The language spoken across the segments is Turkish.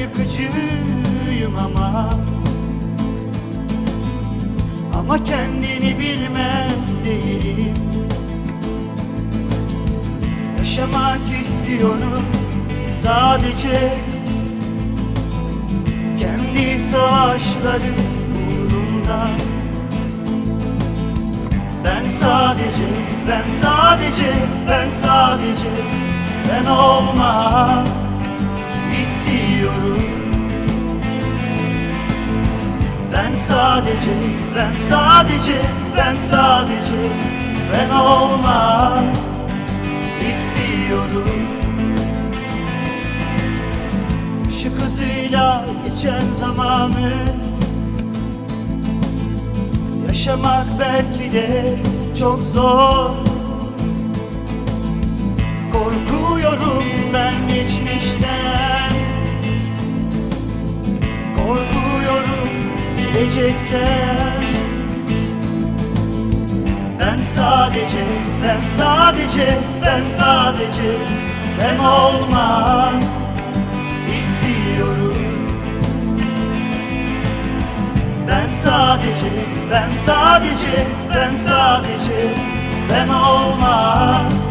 yıkıcıyım ama. Ama kendini bilmez değilim. Yaşamak istiyorum sadece. Kendi savaşları uğrunda. Ben sadece, ben sadece, ben sadece. Ben olmak Ben sadece, ben sadece, ben sadece Ben olmak istiyorum. Işık hızıyla geçen zamanı Yaşamak belki de çok zor. Korkuyorum gelecekten Ben sadece, ben sadece, ben sadece Ben olmak istiyorum. Ben sadece, ben sadece, ben sadece Ben olmak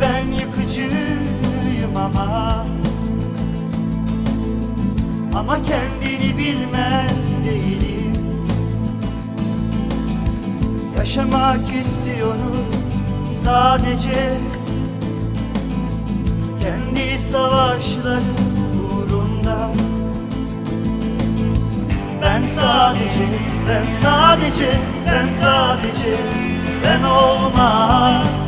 Ben yıkıcıyım ama. Ama kendini bilmez değilim. Yaşamak istiyorum sadece. Kendi savaşları uğrunda. Ben sadece, ben sadece, ben sadece Ben olmak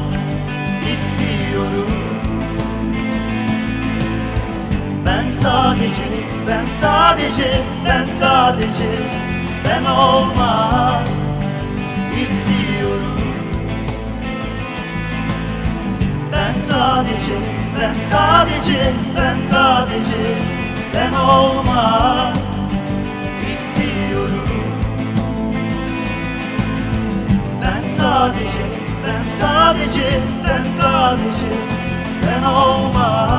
sadece, ben sadece ben olmak istiyorum. Ben sadece, ben sadece, ben sadece ben olmak istiyorum. Ben sadece, ben sadece, ben sadece ben olmak.